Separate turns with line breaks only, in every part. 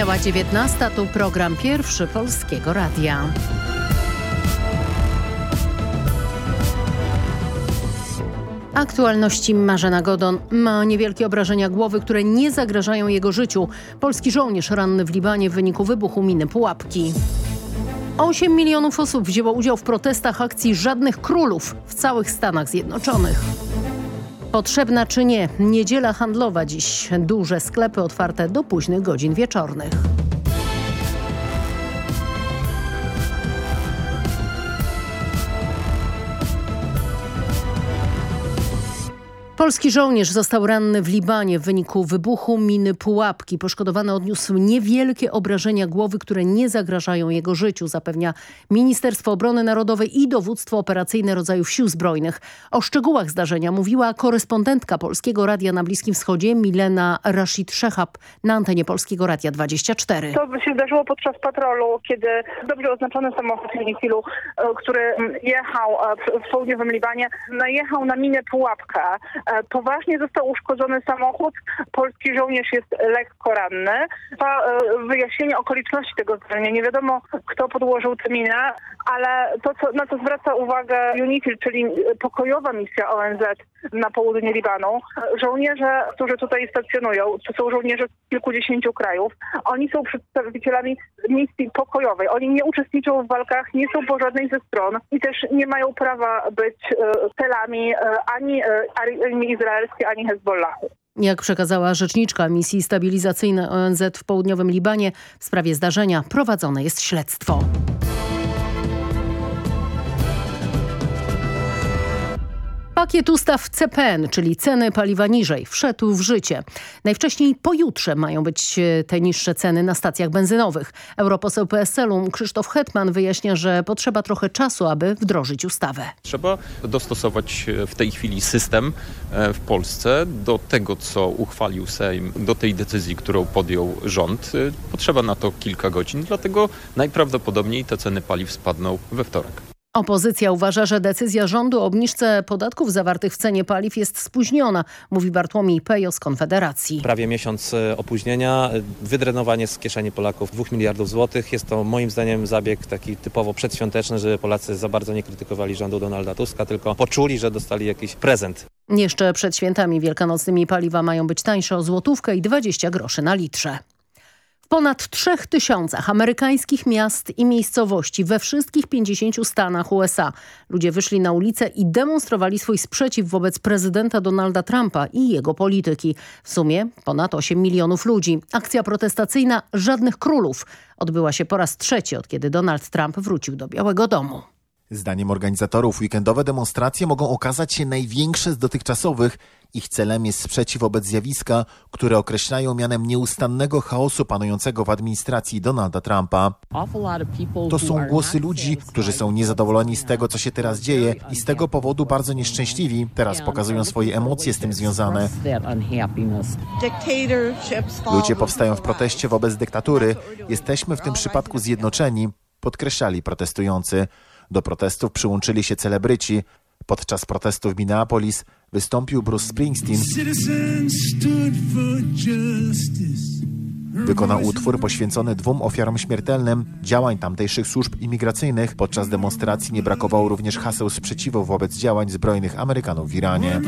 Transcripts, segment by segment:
Minęła 19. Tu program pierwszy Polskiego Radia. Aktualności Marzena Godon ma niewielkie obrażenia głowy, które nie zagrażają jego życiu. Polski żołnierz ranny w Libanie w wyniku wybuchu miny Pułapki. 8 milionów osób wzięło udział w protestach akcji Żadnych Królów w całych Stanach Zjednoczonych. Potrzebna czy nie, niedziela handlowa dziś. Duże sklepy otwarte do późnych godzin wieczornych. Polski żołnierz został ranny w Libanie w wyniku wybuchu miny Pułapki. Poszkodowany odniósł niewielkie obrażenia głowy, które nie zagrażają jego życiu, zapewnia Ministerstwo Obrony Narodowej i Dowództwo Operacyjne Rodzajów Sił Zbrojnych. O szczegółach zdarzenia mówiła korespondentka Polskiego Radia na Bliskim Wschodzie Milena Rashid Szechab na antenie Polskiego Radia 24.
To się zdarzyło podczas patrolu, kiedy dobrze oznaczony samochód Unifilu, e, który jechał e, w południowym Libanie, najechał na minę Pułapkę poważnie został uszkodzony samochód. Polski żołnierz jest lekko ranny. Trwa e, wyjaśnienie okoliczności tego zdarzenia. Nie wiadomo, kto podłożył tę minę, ale to, co, na co zwraca uwagę UNIFIL, czyli pokojowa misja ONZ na południe Libanu, żołnierze, którzy tutaj stacjonują, to są żołnierze z kilkudziesięciu krajów, oni są przedstawicielami misji pokojowej. Oni nie uczestniczą w walkach, nie są po żadnej ze stron i też nie mają prawa być e, celami ani ani izraelskie, ani Hezbollahu.
Jak przekazała rzeczniczka misji stabilizacyjnej ONZ w południowym Libanie, w sprawie zdarzenia prowadzone jest śledztwo. Pakiet ustaw CPN, czyli ceny paliwa niżej, wszedł w życie. Najwcześniej pojutrze mają być e, te niższe ceny na stacjach benzynowych. Europoseł PSL-u Krzysztof Hetman wyjaśnia, że potrzeba trochę czasu, aby wdrożyć ustawę.
Trzeba dostosować e, w tej chwili system e, w Polsce do tego, co uchwalił Sejm, do tej decyzji, którą podjął rząd. Potrzeba na to kilka godzin, dlatego najprawdopodobniej te ceny paliw spadną we wtorek.
Opozycja uważa, że decyzja rządu o obniżce podatków zawartych w cenie paliw jest spóźniona, mówi Bartłomiej Pejo z Konfederacji.
Prawie miesiąc e, opóźnienia, e, wydrenowanie z kieszeni Polaków 2 miliardów złotych. Jest to moim zdaniem zabieg taki typowo przedświąteczny, żeby Polacy za bardzo nie krytykowali rządu Donalda Tuska, tylko poczuli, że dostali jakiś prezent.
Jeszcze przed świętami wielkanocnymi paliwa mają być tańsze o złotówkę i 20 groszy na litrze ponad trzech tysiącach amerykańskich miast i miejscowości we wszystkich 50 stanach USA. Ludzie wyszli na ulicę i demonstrowali swój sprzeciw wobec prezydenta Donalda Trumpa i jego polityki. W sumie ponad 8 milionów ludzi. Akcja protestacyjna Żadnych Królów odbyła się po raz trzeci, od kiedy Donald Trump wrócił do Białego Domu.
Zdaniem organizatorów weekendowe demonstracje mogą okazać się największe z dotychczasowych. Ich celem jest sprzeciw wobec zjawiska, które określają mianem nieustannego chaosu panującego w administracji Donalda Trumpa. To są głosy ludzi, którzy są niezadowoleni z tego, co się teraz dzieje i z tego powodu bardzo nieszczęśliwi. Teraz pokazują swoje emocje z tym związane. Ludzie powstają w proteście wobec dyktatury. Jesteśmy w tym przypadku zjednoczeni, podkreślali protestujący. Do protestów przyłączyli się celebryci. Podczas protestów w Minneapolis wystąpił Bruce Springsteen. Wykonał utwór poświęcony dwóm ofiarom śmiertelnym działań tamtejszych służb imigracyjnych. Podczas demonstracji nie brakowało również haseł sprzeciwu wobec działań zbrojnych Amerykanów w Iranie.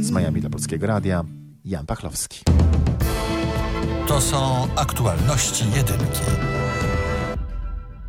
Z Miami dla Polskiego Radia, Jan Pachlowski.
To są aktualności jedynki.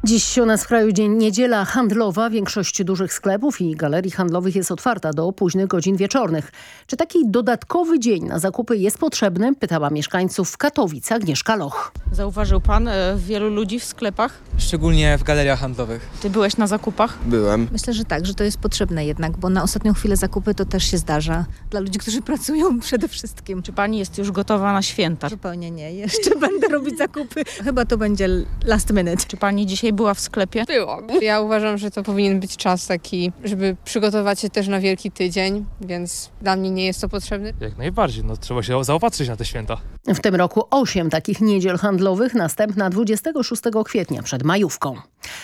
Dziś u nas w kraju dzień niedziela handlowa. Większość dużych sklepów i galerii handlowych jest otwarta do późnych godzin wieczornych. Czy taki dodatkowy dzień na zakupy jest potrzebny? Pytała mieszkańców Katowic Agnieszka Loch.
Zauważył pan e, wielu ludzi w sklepach?
Szczególnie w galeriach handlowych.
Ty byłeś na zakupach?
Byłem.
Myślę, że tak, że to jest potrzebne jednak, bo na ostatnią chwilę zakupy to też się zdarza. Dla ludzi, którzy pracują przede wszystkim.
Czy pani jest już gotowa na święta?
Zupełnie nie. Jeszcze będę robić zakupy. Chyba to będzie last minute.
Czy pani dzisiaj była w sklepie?
Byłam. Ja uważam, że to powinien być czas taki, żeby przygotować się też na wielki tydzień, więc dla mnie nie jest to potrzebne.
Jak najbardziej, no trzeba się zaopatrzyć na te święta.
W tym roku 8 takich niedziel handlowych, następna 26 kwietnia przed majówką.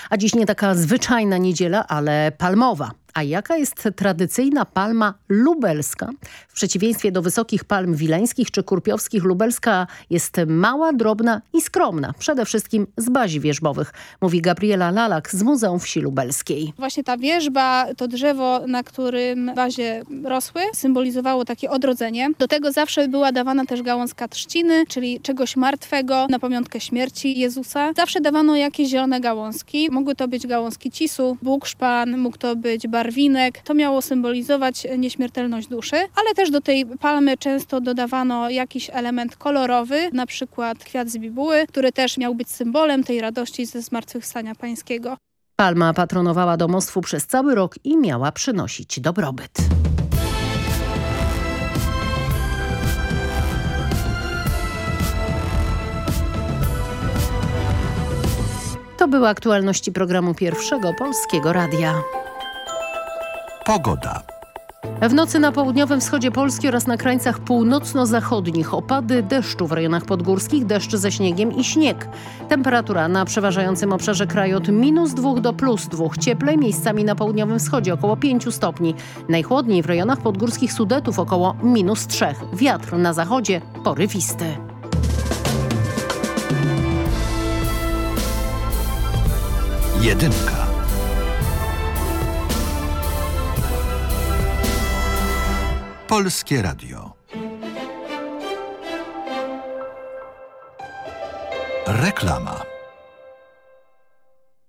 A dziś nie taka zwyczajna niedziela, ale palmowa. A jaka jest tradycyjna palma lubelska? W przeciwieństwie do wysokich palm wileńskich czy kurpiowskich, lubelska jest mała, drobna i skromna. Przede wszystkim z bazi wierzbowych, mówi Gabriela Lalak z Muzeum Wsi Lubelskiej.
Właśnie ta wierzba, to drzewo, na którym bazie rosły, symbolizowało takie odrodzenie. Do tego zawsze była dawana też gałązka trzciny, czyli czegoś martwego na pamiątkę śmierci Jezusa. Zawsze dawano jakieś zielone gałązki. Mogły to być gałązki cisu, bukszpan, mógł to być barwinek. To miało symbolizować nieśmiertelność duszy, ale też do tej palmy często dodawano jakiś element kolorowy, na przykład kwiat z bibuły, który też miał być symbolem tej radości ze zmartwychwstania pańskiego.
Palma patronowała domostwu przez cały rok i miała przynosić dobrobyt. To były aktualności programu Pierwszego Polskiego Radia.
Pogoda.
W nocy na południowym wschodzie Polski oraz na krańcach północno-zachodnich opady deszczu w rejonach podgórskich, deszcz ze śniegiem i śnieg. Temperatura na przeważającym obszarze kraju od minus 2 do plus 2. Cieplej miejscami na południowym wschodzie około 5 stopni. Najchłodniej w rejonach podgórskich Sudetów około minus 3. Wiatr na zachodzie porywisty.
Jedynka. Polskie Radio. Reklama.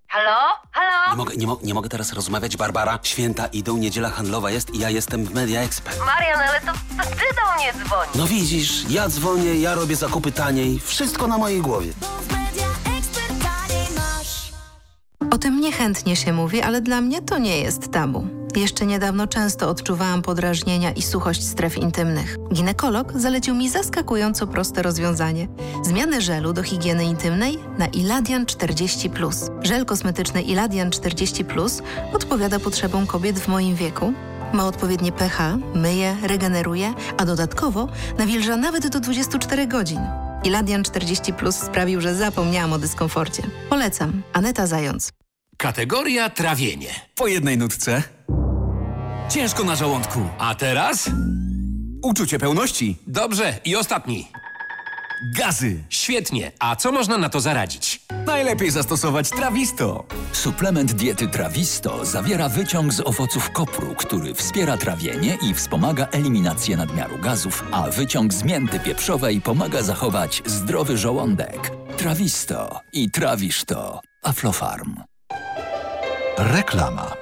Halo? Halo?
Nie mogę, nie, mo nie mogę teraz rozmawiać, Barbara. Święta idą, niedziela handlowa jest i ja jestem w Media Expert.
Marian, ale to, to ty do mnie dzwonisz.
No widzisz, ja dzwonię, ja robię zakupy taniej. Wszystko na mojej głowie.
O tym niechętnie się mówi, ale dla mnie to nie jest tabu. Jeszcze niedawno często odczuwałam podrażnienia i suchość stref intymnych. Ginekolog zalecił mi zaskakująco proste rozwiązanie. Zmianę żelu do higieny intymnej na Iladian 40+. Żel kosmetyczny Iladian 40+, odpowiada potrzebom kobiet w moim wieku, ma odpowiednie pH, myje, regeneruje, a dodatkowo nawilża nawet do 24 godzin. Iladian 40 Plus sprawił, że zapomniałam o dyskomforcie. Polecam. Aneta Zając.
Kategoria trawienie.
Po jednej nutce. Ciężko na żołądku.
A teraz?
Uczucie pełności.
Dobrze, i ostatni.
Gazy.
Świetnie. A co można na to zaradzić?
Najlepiej zastosować Trawisto.
Suplement diety Trawisto zawiera wyciąg z owoców kopru, który wspiera trawienie i wspomaga eliminację nadmiaru gazów, a wyciąg z mięty pieprzowej pomaga zachować zdrowy żołądek. Trawisto i trawisz to. Aflofarm.
Reklama.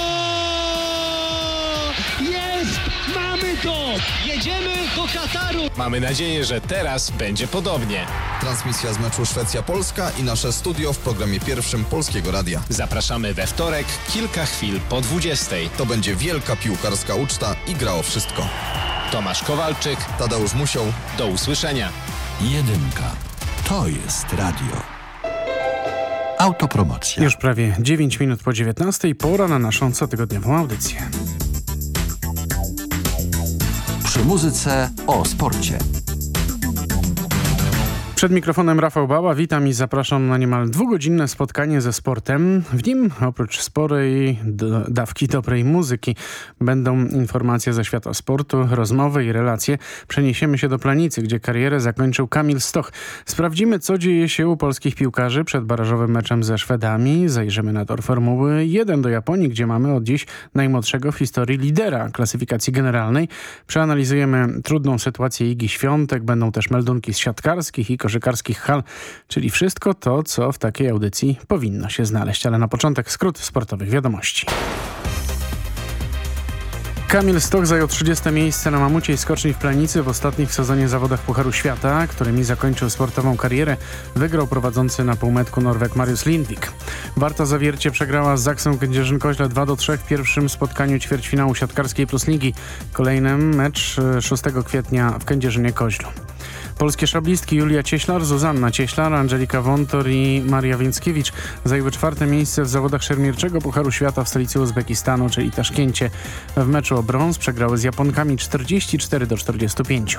Mamy to! Jedziemy do Kataru!
Mamy nadzieję, że teraz będzie podobnie.
Transmisja z meczu Szwecja-Polska i nasze studio w programie pierwszym Polskiego Radia.
Zapraszamy we wtorek, kilka chwil po 20.
To będzie wielka piłkarska uczta i gra o wszystko.
Tomasz Kowalczyk,
Tadeusz Musiał.
Do usłyszenia.
Jedynka. To jest radio. Autopromocja.
Już prawie 9 minut po 19. Pora na naszą cotygodniową audycję.
Przy muzyce o sporcie.
Przed mikrofonem Rafał Bała, witam i zapraszam na niemal dwugodzinne spotkanie ze sportem. W nim oprócz sporej dawki dobrej muzyki będą informacje ze świata sportu, rozmowy i relacje. Przeniesiemy się do Planicy, gdzie karierę zakończył Kamil Stoch. Sprawdzimy, co dzieje się u polskich piłkarzy przed barażowym meczem ze Szwedami. Zajrzymy na tor Formuły 1 do Japonii, gdzie mamy od dziś najmłodszego w historii lidera klasyfikacji generalnej. Przeanalizujemy trudną sytuację Igi Świątek. Będą też meldunki z siatkarskich i koszykarskich hal, czyli wszystko to, co w takiej audycji powinno się znaleźć. Ale na początek skrót sportowych wiadomości. Kamil Stoch zajął 30 miejsce na mamuciej skoczni w Planicy w ostatnich sezonie zawodach Pucharu Świata, którymi zakończył sportową karierę. Wygrał prowadzący na półmetku Norweg Mariusz Lindwik. Warta Zawiercie przegrała z Zaksą Kędzierzyn-Koźle 2-3 w pierwszym spotkaniu ćwierćfinału siatkarskiej plus ligi. Kolejny mecz 6 kwietnia w Kędzierzynie-Koźlu. Polskie szablistki Julia Cieślar, Zuzanna Cieślar, Angelika Wontor i Maria Więckiewicz zajęły czwarte miejsce w zawodach szermierczego Pucharu Świata w stolicy Uzbekistanu, czyli Taszkencie. W meczu o brąz przegrały z Japonkami 44 do 45.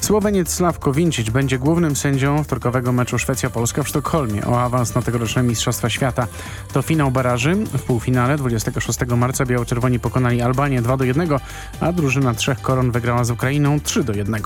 Słoweniec Sławko Wincic będzie głównym sędzią wtorkowego meczu Szwecja-Polska w Sztokholmie o awans na tegoroczne Mistrzostwa Świata. To finał baraży. W półfinale 26 marca biało-czerwoni pokonali Albanię 2 do 1, a drużyna trzech koron wygrała z Ukrainą 3 do 1.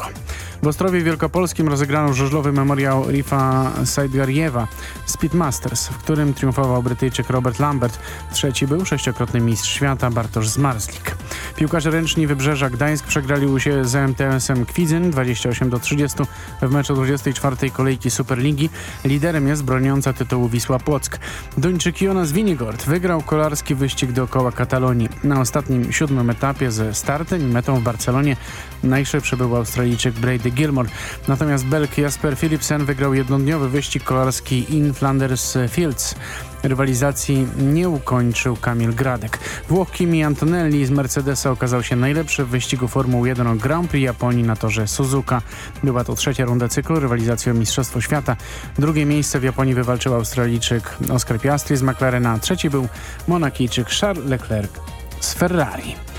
W Ostrowie Wielkopolskim rozegrano żużlowy memoriał Rifa Saidgariewa Speedmasters, w którym triumfował Brytyjczyk Robert Lambert. Trzeci był sześciokrotny mistrz świata Bartosz Zmarzlik. Piłkarze ręczni Wybrzeża Gdańsk przegrali u siebie z MTS-em Kwidzyn 28 do 30 w meczu 24 kolejki Superligi. Liderem jest broniąca tytułu Wisła Płock. Duńczyk Jonas Winigord wygrał kolarski wyścig dookoła Katalonii. Na ostatnim siódmym etapie ze startem i metą w Barcelonie najszybszy był Australijczyk Brady Gilmore. Natomiast Belg Jasper Philipsen wygrał jednodniowy wyścig kolarski in Flanders Fields. Rywalizacji nie ukończył Kamil Gradek. Włoch Kimi Antonelli z Mercedesa okazał się najlepszy w wyścigu Formuły 1 o Grand Prix Japonii na torze Suzuka. Była to trzecia runda cyklu rywalizacji o Mistrzostwo Świata. Drugie miejsce w Japonii wywalczył Australijczyk Oscar Piastri z McLarena, trzeci był Monakijczyk Charles Leclerc z Ferrari.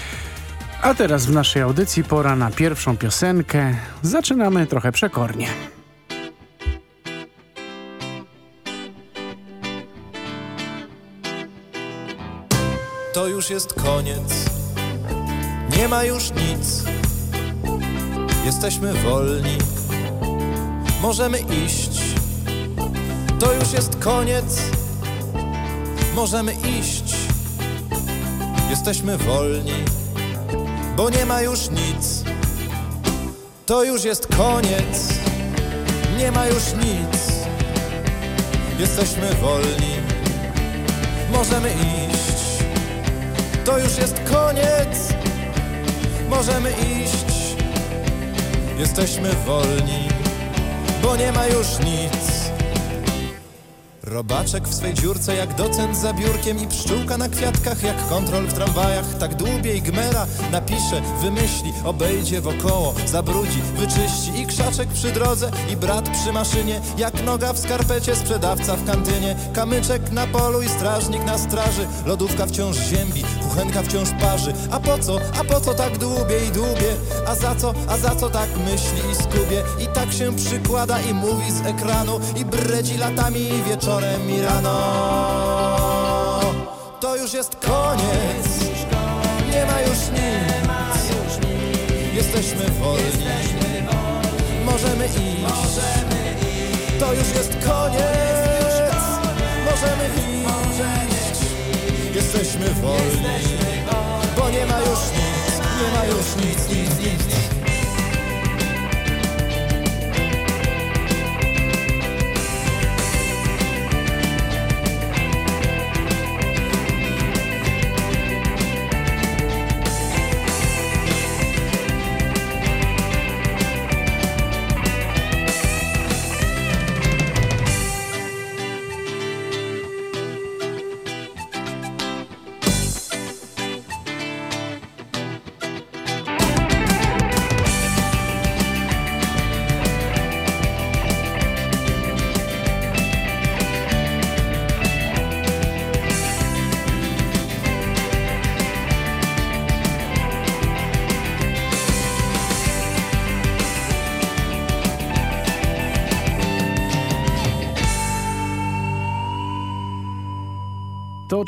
A teraz w naszej audycji pora na pierwszą piosenkę. Zaczynamy trochę przekornie.
To już jest koniec, nie ma już nic. Jesteśmy wolni, możemy iść. To już jest koniec, możemy iść. Jesteśmy wolni, bo nie ma już nic. To już jest koniec, nie ma już nic. Jesteśmy wolni, możemy iść. To już jest koniec, możemy iść. Jesteśmy wolni, bo nie ma już nic. Robaczek w swej dziurce jak docent za biurkiem i pszczółka na kwiatkach jak kontrol w tramwajach. Tak dłubie i gmera napisze, wymyśli, obejdzie wokoło, zabrudzi, wyczyści i krzaczek przy drodze i brat przy maszynie. Jak noga w skarpecie, sprzedawca w kantynie. Kamyczek na polu i strażnik na straży. Lodówka wciąż ziębi, kuchenka wciąż parzy. A po co, a po co tak dłubie i dłubie? A za co, a za co tak myśli i skubie? I tak się przykłada i mówi z ekranu i bredzi latami wieczorem i rano. To już jest koniec, nie ma już nic. Jesteśmy wolni, możemy iść. To już jest koniec, możemy iść. Jesteśmy wolni, bo nie ma już nic, nie ma już nic, nic, nic.
To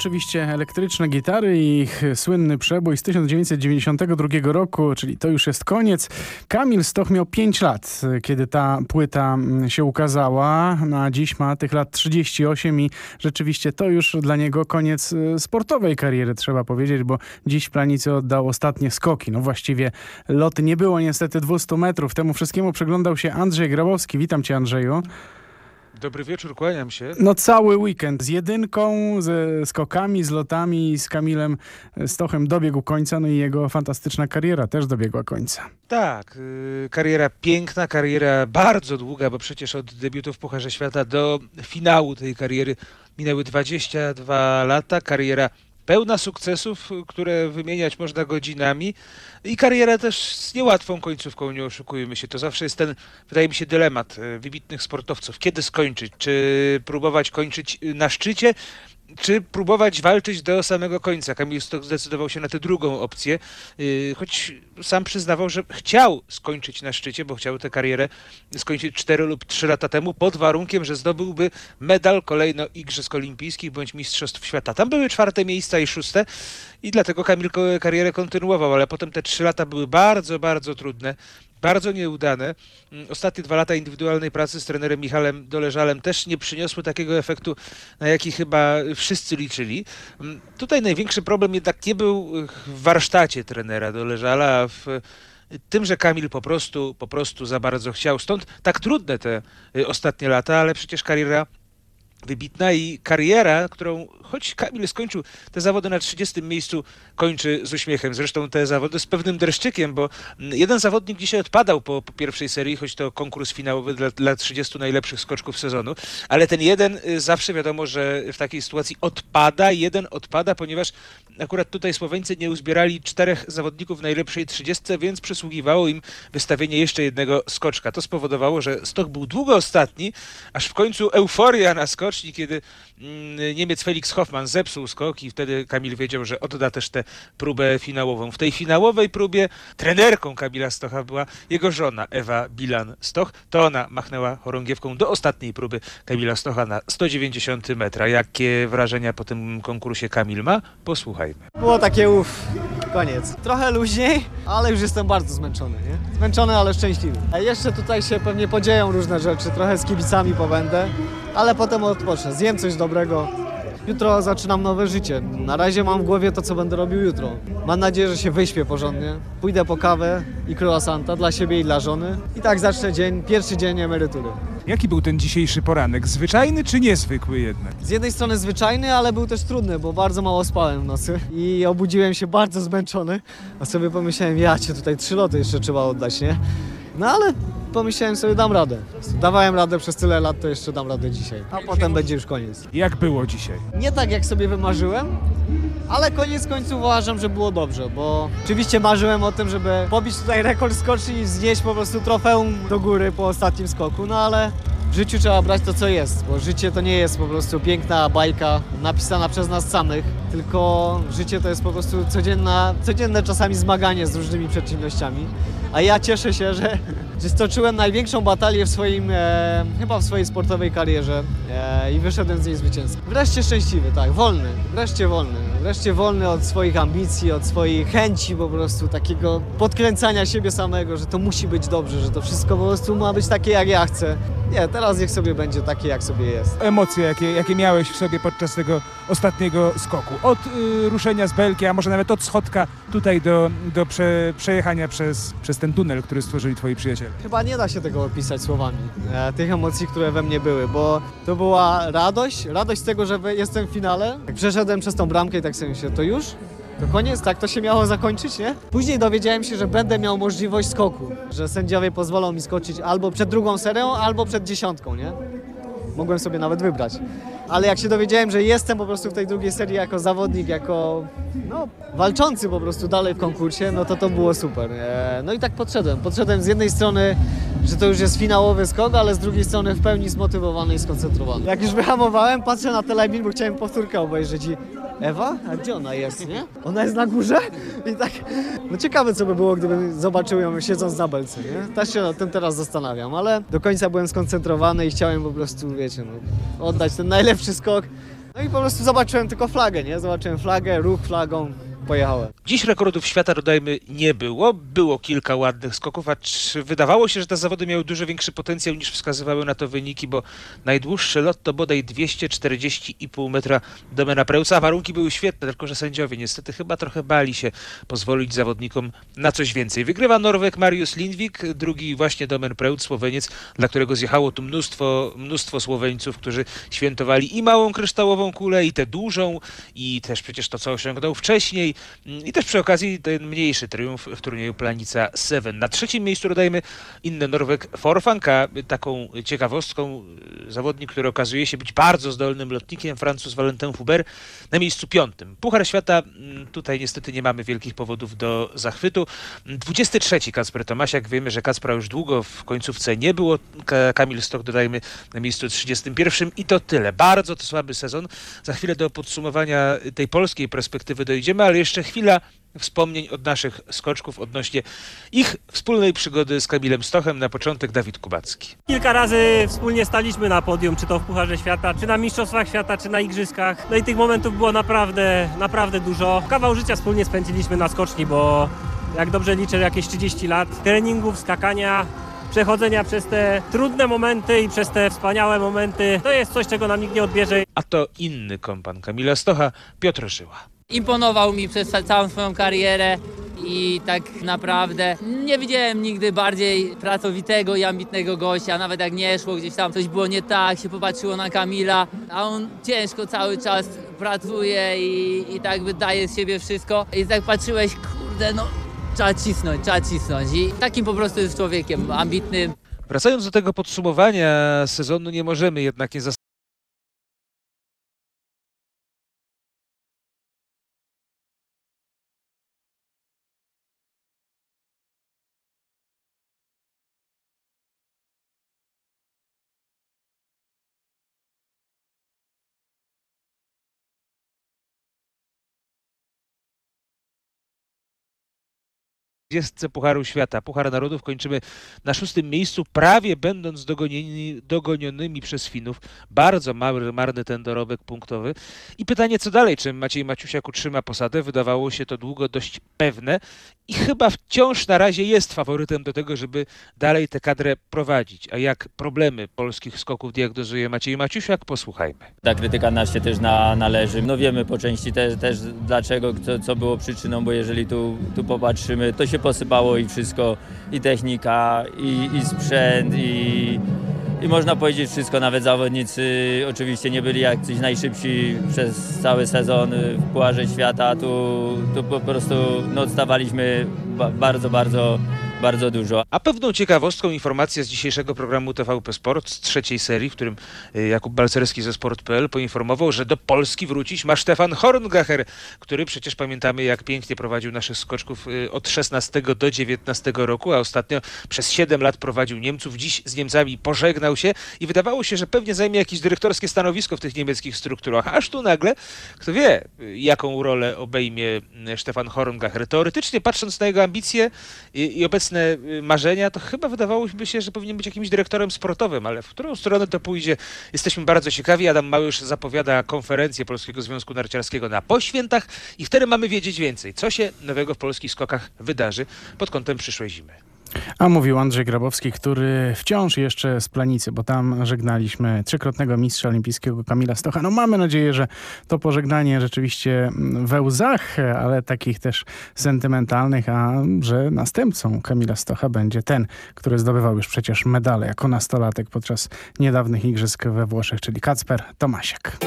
oczywiście elektryczne gitary i ich słynny przebój z 1992 roku, czyli to już jest koniec. Kamil Stoch miał 5 lat, kiedy ta płyta się ukazała, no a dziś ma tych lat 38 i rzeczywiście to już dla niego koniec y, sportowej kariery, trzeba powiedzieć, bo dziś w planicy oddał ostatnie skoki. No właściwie loty nie było niestety 200 metrów. Temu wszystkiemu przyglądał się Andrzej Grabowski. Witam cię Andrzeju.
Dobry wieczór, kłaniam się.
No cały weekend z jedynką, ze skokami, z lotami, z Kamilem Stochem dobiegł końca, no i jego fantastyczna kariera też dobiegła końca.
Tak, y, kariera piękna, kariera bardzo długa, bo przecież od debiutu w Pucharze Świata do finału tej kariery minęły 22 lata. Kariera pełna sukcesów, które wymieniać można godzinami i kariera też z niełatwą końcówką, nie oszukujmy się. To zawsze jest ten, wydaje mi się, dylemat e, wybitnych sportowców. Kiedy skończyć? Czy próbować kończyć na szczycie, czy próbować walczyć do samego końca. Kamil Stok zdecydował się na tę drugą opcję, yy, choć sam przyznawał, że chciał skończyć na szczycie, bo chciał tę karierę skończyć 4 lub 3 lata temu, pod warunkiem, że zdobyłby medal kolejno Igrzysk Olimpijskich bądź Mistrzostw Świata. Tam były czwarte miejsca i szóste i dlatego Kamil karierę kontynuował, ale potem te 3 lata były bardzo, bardzo trudne bardzo nieudane. Mm, Ostatnie dwa lata indywidualnej pracy z trenerem Michałem Doleżalem też nie przyniosły takiego efektu, na jaki chyba wszyscy liczyli. Mm, Tutaj największy problem jednak nie był w warsztacie trenera Doleżala, a w tym, że Kamil po prostu, po prostu za bardzo chciał. Stąd tak trudne te y, ostatnie lata, ale przecież kariera wybitna i kariera, którą choć Kamil skończył te zawody na 30 miejscu, kończy z uśmiechem. Zresztą te zawody z pewnym dreszczykiem, bo mm, jeden zawodnik dzisiaj odpadał po, po pierwszej serii, choć to konkurs finałowy dla, dla 30 najlepszych skoczków sezonu, ale ten jeden y, zawsze wiadomo, że w takiej sytuacji odpada. Jeden odpada, ponieważ akurat tutaj Słoweńcy nie uzbierali czterech zawodników w najlepszej 30, więc przysługiwało im wystawienie jeszcze jednego skoczka. To spowodowało, że stok był długo ostatni, aż w końcu euforia na skoczni, kiedy mm, Niemiec Felix Hoffmann zepsuł skok i wtedy Kamil wiedział, że odda też tę próbę finałową. W tej finałowej próbie trenerką Kamila Stocha była jego żona Ewa Bilan-Stoch. To ona machnęła chorągiewką do ostatniej próby Kamila Stocha na 190 metra. Jakie wrażenia po tym konkursie Kamil ma? Posłuchajmy.
Było takie uff, koniec. Trochę luźniej, ale już jestem bardzo zmęczony, nie? Zmęczony, ale szczęśliwy. A jeszcze tutaj się pewnie podzieją różne rzeczy, trochę z kibicami pobędę, ale potem odpocznę, zjem coś dobrego. Jutro zaczynam nowe życie. Na razie mam w głowie to, co będę robił jutro. Mam nadzieję, że się wyśpię porządnie. Pójdę po kawę i croissanta dla siebie i dla żony. I tak zacznę dzień, pierwszy dzień emerytury.
Jaki był ten dzisiejszy poranek? Zwyczajny czy niezwykły jednak?
Z jednej strony zwyczajny, ale był też trudny, bo bardzo mało spałem w nocy i obudziłem się bardzo zmęczony. A sobie pomyślałem, ja cię tutaj trzy loty jeszcze trzeba oddać, nie? No ale pomyślałem sobie, dam radę. Dawałem radę przez tyle lat, to jeszcze dam radę dzisiaj. A potem będzie już koniec.
Jak było dzisiaj?
Nie tak, jak sobie wymarzyłem, ale koniec końców uważam, że było dobrze, bo oczywiście marzyłem o tym, żeby pobić tutaj rekord skoczni i znieść po prostu trofeum do góry po ostatnim skoku, no ale w życiu trzeba brać to, co jest, bo życie to nie jest po prostu piękna bajka napisana przez nas samych, tylko życie to jest po prostu codzienna, codzienne czasami zmaganie z różnymi przeciwnościami. A ja cieszę się, że, że stoczyłem największą batalię w swoim, e, chyba w swojej sportowej karierze e, i wyszedłem z niej zwycięsko. Wreszcie szczęśliwy, tak, wolny, wreszcie wolny. Wreszcie wolny od swoich ambicji, od swojej chęci po prostu takiego podkręcania siebie samego, że to musi być dobrze, że to wszystko po prostu ma być takie jak ja chcę. Nie, teraz niech sobie będzie takie jak sobie jest.
Emocje, jakie, jakie miałeś w sobie podczas tego ostatniego skoku? Od y, ruszenia z belki, a może nawet od schodka tutaj do, do prze, przejechania przez, przez ten tunel, który stworzyli twoi przyjaciele.
Chyba nie da się tego opisać słowami, e, tych emocji, które we mnie były, bo to była radość, radość z tego, że jestem w finale. Jak przeszedłem przez tą bramkę i tak to już? To koniec? Tak to się miało zakończyć, nie? Później dowiedziałem się, że będę miał możliwość skoku, że sędziowie pozwolą mi skoczyć albo przed drugą serią, albo przed dziesiątką, nie? Mogłem sobie nawet wybrać. Ale jak się dowiedziałem, że jestem po prostu w tej drugiej serii jako zawodnik, jako no, walczący po prostu dalej w konkursie, no to to było super. No i tak podszedłem. Podszedłem z jednej strony, że to już jest finałowy skok, ale z drugiej strony w pełni zmotywowany i skoncentrowany. Jak już wyhamowałem, patrzę na telebin, bo chciałem powtórkę obejrzeć i Ewa? A gdzie ona jest, nie? Ona jest na górze? I tak, no ciekawe co by było, gdybym zobaczył ją siedząc na belce, nie? Też się nad tym teraz zastanawiam, ale do końca byłem skoncentrowany i chciałem po prostu, wiecie, no, oddać ten najlepszy skok. No i po prostu zobaczyłem tylko flagę, nie? Zobaczyłem flagę, ruch flagą, pojechałem.
Dziś rekordów świata, dodajmy, nie było. Było kilka ładnych skoków, acz wydawało się, że te zawody miały dużo większy potencjał niż wskazywały na to wyniki, bo najdłuższy lot to bodaj 240,5 metra domena Preusa. Warunki były świetne, tylko że sędziowie niestety chyba trochę bali się pozwolić zawodnikom na coś więcej. Wygrywa Norweg Mariusz Lindwik, drugi właśnie domen Preut, Słoweniec, dla którego zjechało tu mnóstwo, mnóstwo Słoweńców, którzy świętowali i małą kryształową kulę, i tę dużą, i też przecież to, co osiągnął wcześniej. I też przy okazji ten mniejszy triumf w turnieju Planica 7. Na trzecim miejscu dodajmy inny Norweg Forfanka, taką ciekawostką y, zawodnik, który okazuje się być bardzo zdolnym lotnikiem, Francuz Valentin Hubert na miejscu piątym. Puchar Świata, mm, tutaj niestety nie mamy wielkich powodów do zachwytu. 23 Kacper Tomasiak, wiemy, że Kacpra już długo w końcówce nie było, Kamil Stok dodajmy na miejscu 31 i to tyle. Bardzo to słaby sezon. Za chwilę do podsumowania tej polskiej perspektywy dojdziemy, ale jeszcze chwila wspomnień od naszych skoczków odnośnie ich wspólnej przygody z Kamilem Stochem. Na początek Dawid Kubacki.
Kilka razy wspólnie staliśmy na podium, czy to w Pucharze Świata, czy na Mistrzostwach Świata, czy na Igrzyskach. No i tych momentów było naprawdę, naprawdę dużo. Kawał życia wspólnie spędziliśmy na skoczni, bo jak dobrze liczę, jakieś 30 lat treningów, skakania, przechodzenia przez te trudne momenty i przez te wspaniałe momenty. To jest coś, czego nam nikt nie odbierze.
A to inny kompan Kamila Stocha, Piotr Żyła.
Imponował mi przez całą swoją karierę i tak naprawdę nie widziałem nigdy bardziej pracowitego i ambitnego gościa, nawet jak nie szło gdzieś tam, coś było nie tak, się popatrzyło na Kamila, a on ciężko cały czas pracuje i, i tak wydaje z siebie wszystko. I tak patrzyłeś, kurde no trzeba cisnąć, trzeba cisnąć. I takim po prostu jest człowiekiem, ambitnym.
Wracając do tego podsumowania sezonu, nie możemy jednak nie dwudziestce Pucharu Świata. Puchar Narodów kończymy na szóstym miejscu, prawie będąc dogonieni, dogonionymi przez Finów. Bardzo mały, marny ten dorobek punktowy. I pytanie, co dalej? Czy Maciej Maciusiak utrzyma posadę? Wydawało się to długo dość pewne i chyba wciąż na razie jest faworytem do tego, żeby dalej tę kadrę prowadzić. A jak problemy polskich skoków diagnozuje Maciej Maciusiak? Posłuchajmy.
Ta krytyka nas się też na, należy. No wiemy po części też, też dlaczego, co, co było przyczyną, bo jeżeli tu, tu popatrzymy, to się posypało i wszystko, i technika, i, i sprzęt, i, i można powiedzieć wszystko, nawet zawodnicy oczywiście nie byli jak coś najszybsi przez cały sezon w Pucharze Świata, tu, tu po prostu no, odstawaliśmy ba bardzo, bardzo bardzo dużo.
A pewną ciekawostką informacja z dzisiejszego programu TVP Sport z trzeciej serii, w którym y, Jakub Balcerski ze Sport.pl poinformował, że do Polski wrócić ma Stefan Horngacher, który przecież pamiętamy jak pięknie prowadził naszych skoczków y, od 16 do 19 roku, a ostatnio przez 7 lat prowadził Niemców. Dziś z Niemcami pożegnał się i wydawało się, że pewnie zajmie jakieś dyrektorskie stanowisko w tych niemieckich strukturach. Aż tu nagle, kto wie, jaką rolę obejmie Stefan Horngacher. Teoretycznie patrząc na jego ambicje i, i obecne marzenia, to chyba wydawałoby się, że powinien być jakimś dyrektorem sportowym, ale w którą stronę to pójdzie, jesteśmy bardzo ciekawi. Adam Małysz zapowiada konferencję Polskiego Związku Narciarskiego na poświętach i wtedy mamy wiedzieć więcej, co się nowego w polskich skokach wydarzy pod kątem przyszłej zimy.
A mówił Andrzej Grabowski, który wciąż jeszcze z Planicy, bo tam żegnaliśmy trzykrotnego mistrza olimpijskiego Kamila Stocha. No mamy nadzieję, że to pożegnanie rzeczywiście we łzach, ale takich też sentymentalnych, a że następcą Kamila Stocha będzie ten, który zdobywał już przecież medale jako nastolatek podczas niedawnych igrzysk we Włoszech, czyli Kacper Tomasiak.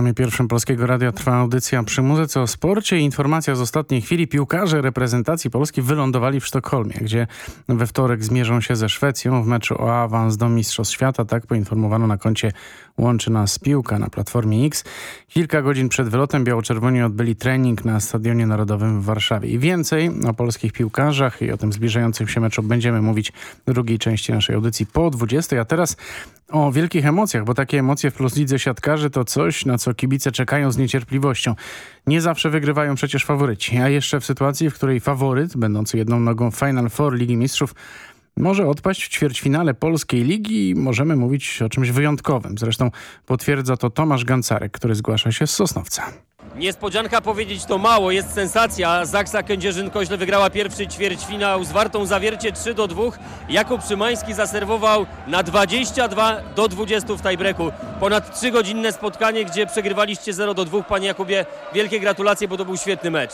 Programie pierwszym Polskiego Radia trwa audycja przy muzyce o sporcie informacja z ostatniej chwili. Piłkarze reprezentacji Polski wylądowali w Sztokholmie, gdzie we wtorek zmierzą się ze Szwecją w meczu o awans do Mistrzostw Świata. Tak poinformowano na koncie Łączy Nas Piłka na Platformie X. Kilka godzin przed wylotem biało-czerwoni odbyli trening na Stadionie Narodowym w Warszawie. I więcej o polskich piłkarzach i o tym zbliżającym się meczu będziemy mówić w drugiej części naszej audycji po 20. A teraz o wielkich emocjach, bo takie emocje w Plus Lidze Siatkarzy to coś, na co kibice czekają z niecierpliwością. Nie zawsze wygrywają przecież faworyci, a jeszcze w sytuacji, w której faworyt, będący jedną nogą Final Four Ligi Mistrzów, może odpaść w ćwierćfinale Polskiej Ligi i możemy mówić o czymś wyjątkowym. Zresztą potwierdza to Tomasz Gancarek, który zgłasza się z Sosnowca.
Niespodzianka powiedzieć to mało, jest sensacja. Zaksa Kędzierzyn-Koźle wygrała pierwszy ćwierćfinał z Wartą Zawiercie 3 do 2. Jakub Szymański zaserwował na 22 do 20 w tiebreaku. Ponad 3 godzinne spotkanie, gdzie przegrywaliście 0 do 2. Panie Jakubie, wielkie gratulacje, bo to był świetny mecz.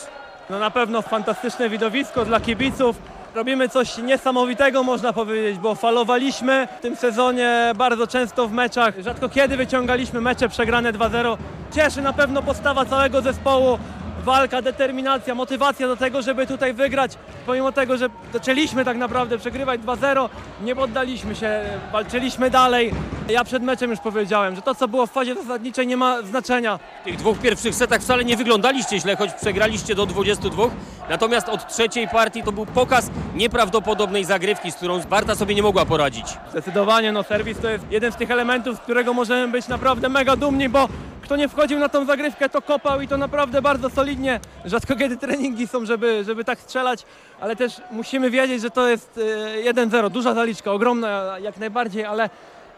No na pewno fantastyczne widowisko dla kibiców. Robimy coś niesamowitego, można powiedzieć, bo falowaliśmy w tym sezonie bardzo często w meczach. Rzadko kiedy wyciągaliśmy mecze przegrane 2-0. Cieszy na pewno postawa całego zespołu, walka, determinacja, motywacja do tego, żeby tutaj wygrać. Pomimo tego, że zaczęliśmy tak naprawdę przegrywać 2-0, nie poddaliśmy się, walczyliśmy dalej. Ja przed meczem już powiedziałem, że to co było w fazie zasadniczej nie ma znaczenia.
W tych dwóch pierwszych setach wcale nie wyglądaliście źle, choć przegraliście do 22. Natomiast od trzeciej partii to był pokaz nieprawdopodobnej zagrywki, z którą Barta sobie nie mogła poradzić.
Zdecydowanie, no serwis to jest jeden z tych elementów, z którego możemy być naprawdę mega dumni, bo kto nie wchodził na tą zagrywkę, to kopał i to naprawdę bardzo solidnie. Rzadko kiedy treningi są, żeby, żeby tak strzelać, ale też musimy wiedzieć, że to jest 1-0. Duża zaliczka, ogromna jak najbardziej, ale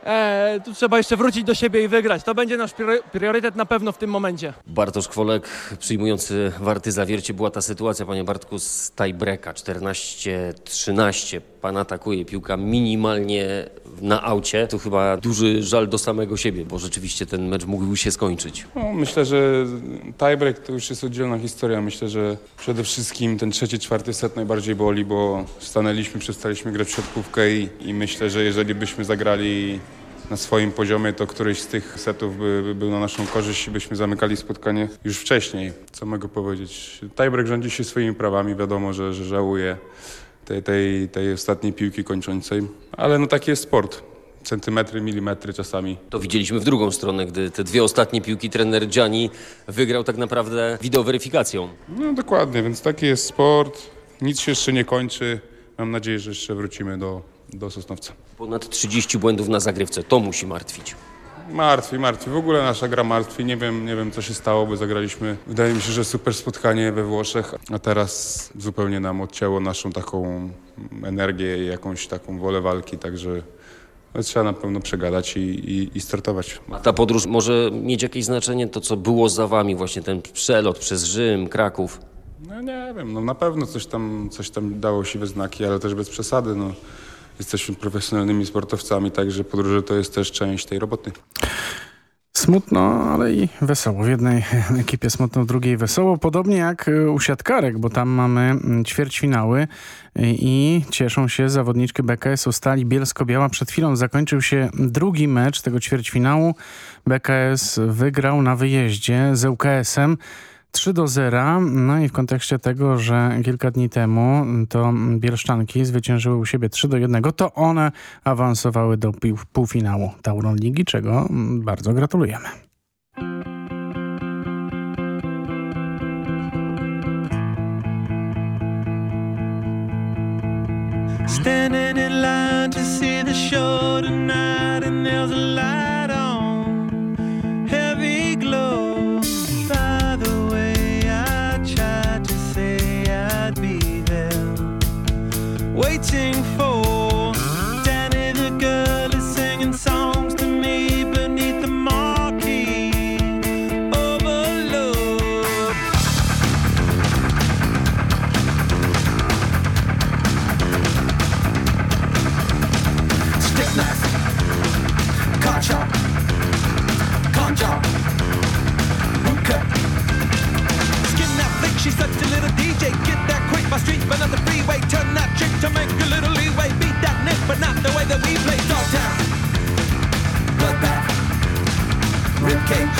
e, tu trzeba jeszcze wrócić do siebie i wygrać. To będzie nasz priorytet na pewno w tym momencie.
Bartosz Kwolek przyjmujący Warty Zawiercie. Była ta sytuacja, panie Bartku, z tiebreaka 14-13. Pan atakuje piłka minimalnie na aucie. To chyba duży żal do samego siebie, bo rzeczywiście ten mecz mógł się skończyć.
No, myślę, że tiebreak to już jest oddzielna historia. Myślę, że przede wszystkim ten trzeci, czwarty set najbardziej boli, bo stanęliśmy, przestaliśmy grać w siatkówkę i, i myślę, że jeżeli byśmy zagrali na swoim poziomie, to któryś z tych setów by, by, był na naszą korzyść i byśmy zamykali spotkanie już wcześniej. Co mogę powiedzieć? Tiebreak rządzi się swoimi prawami. Wiadomo, że, że żałuję tej, tej, tej ostatniej piłki kończącej, ale no taki jest sport. Centymetry, milimetry czasami.
To widzieliśmy w drugą stronę, gdy te dwie ostatnie piłki trener Gianni wygrał tak naprawdę wideoweryfikacją.
No dokładnie, więc taki jest sport. Nic się jeszcze nie kończy. Mam nadzieję, że jeszcze wrócimy do, do Sosnowca.
Ponad 30 błędów na zagrywce, to musi martwić.
Martwi, martwi. W ogóle nasza gra martwi. Nie wiem, nie wiem co się stało, bo zagraliśmy, wydaje mi się, że super spotkanie we Włoszech, a teraz zupełnie nam odcięło naszą taką energię i jakąś taką wolę walki, także trzeba na pewno przegadać i, i, i, startować.
A ta podróż może mieć jakieś znaczenie, to co było za wami, właśnie ten przelot przez Rzym, Kraków?
No nie wiem, no na pewno coś tam, coś tam dało siwe znaki, ale też bez przesady. No. Jesteśmy profesjonalnymi sportowcami, także podróże to jest też część tej roboty.
Smutno, ale i wesoło. W jednej ekipie smutno, w drugiej wesoło. Podobnie jak u siatkarek, bo tam mamy ćwierćfinały i cieszą się zawodniczki BKS-u Stali Bielsko-Biała. Przed chwilą zakończył się drugi mecz tego ćwierćfinału. BKS wygrał na wyjeździe z ŁKS-em. 3 do 0. No i w kontekście tego, że kilka dni temu to Bielszczanki zwyciężyły u siebie 3 do 1, to one awansowały do półfinału Tauron Ligi, czego bardzo gratulujemy. Standing in line to see the show tonight and there's a light
ribcage,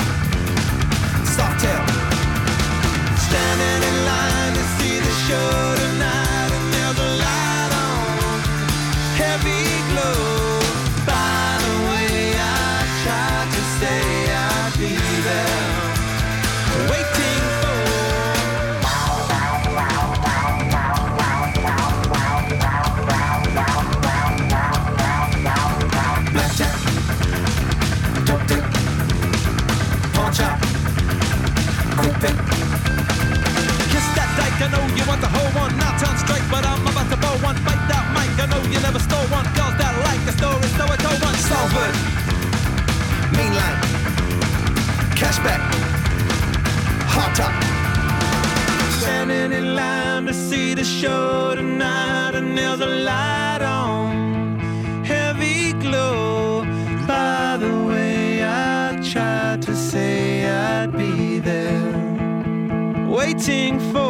soft tail.
Standing in line to see the show you never stole one. Girls that like the story, so I told one.
Salford, Line, Cashback, Hot Top.
Standing in line to see the show tonight, and there's a light on. Heavy glow. By the way, I tried to say I'd be there. Waiting for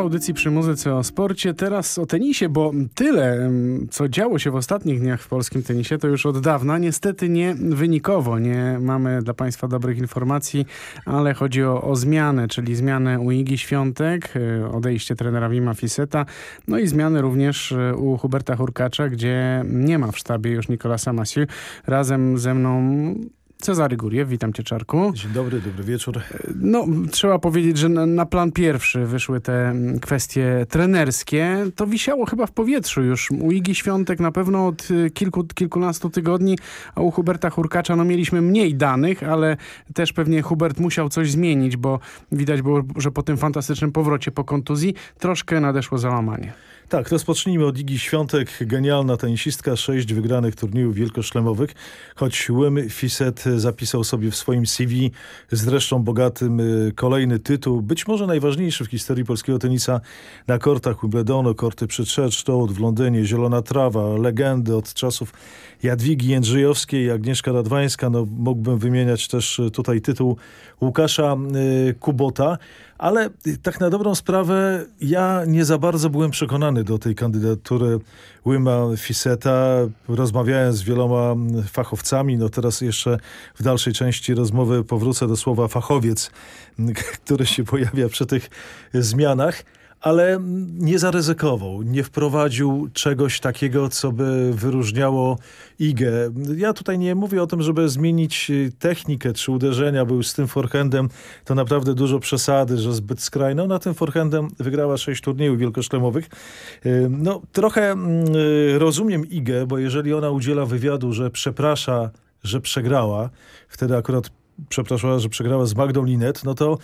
w audycji przy muzyce o sporcie teraz o tenisie, bo tyle, co działo się w ostatnich dniach w polskim tenisie, to już od dawna. Niestety nie wynikowo, nie mamy dla Państwa dobrych informacji, ale chodzi o, o zmianę, czyli zmianę u Igi Świątek, y, odejście trenera Wima Fiseta, no i zmiany również y, u Huberta Hurkacza, gdzie nie ma w sztabie już Nicolasa Massieu. Razem ze mną Cezary Guriew, witam cię Czarku.
Dzień dobry, dobry wieczór.
No, trzeba powiedzieć, że na, na, plan pierwszy wyszły te mm, kwestie trenerskie. To wisiało chyba w powietrzu już. U Igi Świątek na pewno od y, kilku, kilkunastu tygodni, a u Huberta Hurkacza no mieliśmy mniej danych, ale też pewnie Hubert musiał coś zmienić, bo widać było, że po tym fantastycznym powrocie po kontuzji troszkę nadeszło załamanie.
Tak, rozpocznijmy od Igi Świątek. Genialna tenisistka, sześć wygranych turniejów wielkoszlemowych, choć Wim Fiset zapisał sobie w swoim CV zresztą bogatym y, kolejny tytuł, być może najważniejszy w historii polskiego tenisa na kortach Wimbledonu, korty przy Churchtown w Londynie, zielona trawa, legendy od czasów Jadwigi Jędrzejowskiej, Agnieszka Radwańska, no mógłbym wymieniać też tutaj tytuł Łukasza y, Kubota, ale tak na dobrą sprawę ja nie za bardzo byłem przekonany do tej kandydatury Wima Fiseta. Rozmawiałem z wieloma fachowcami, no teraz jeszcze w dalszej części rozmowy powrócę do słowa fachowiec, które się pojawia przy tych zmianach. Ale nie zaryzykował, nie wprowadził czegoś takiego, co by wyróżniało Igę. Ja tutaj nie mówię o tym, żeby zmienić technikę czy uderzenia, był z tym forehandem to naprawdę dużo przesady, że zbyt skrajną. Na tym forehandem wygrała sześć turniejów wielkoszlemowych. No, trochę rozumiem Igę, bo jeżeli ona udziela wywiadu, że przeprasza, że przegrała, wtedy akurat przepraszała, że przegrała z Magdą Linet, no to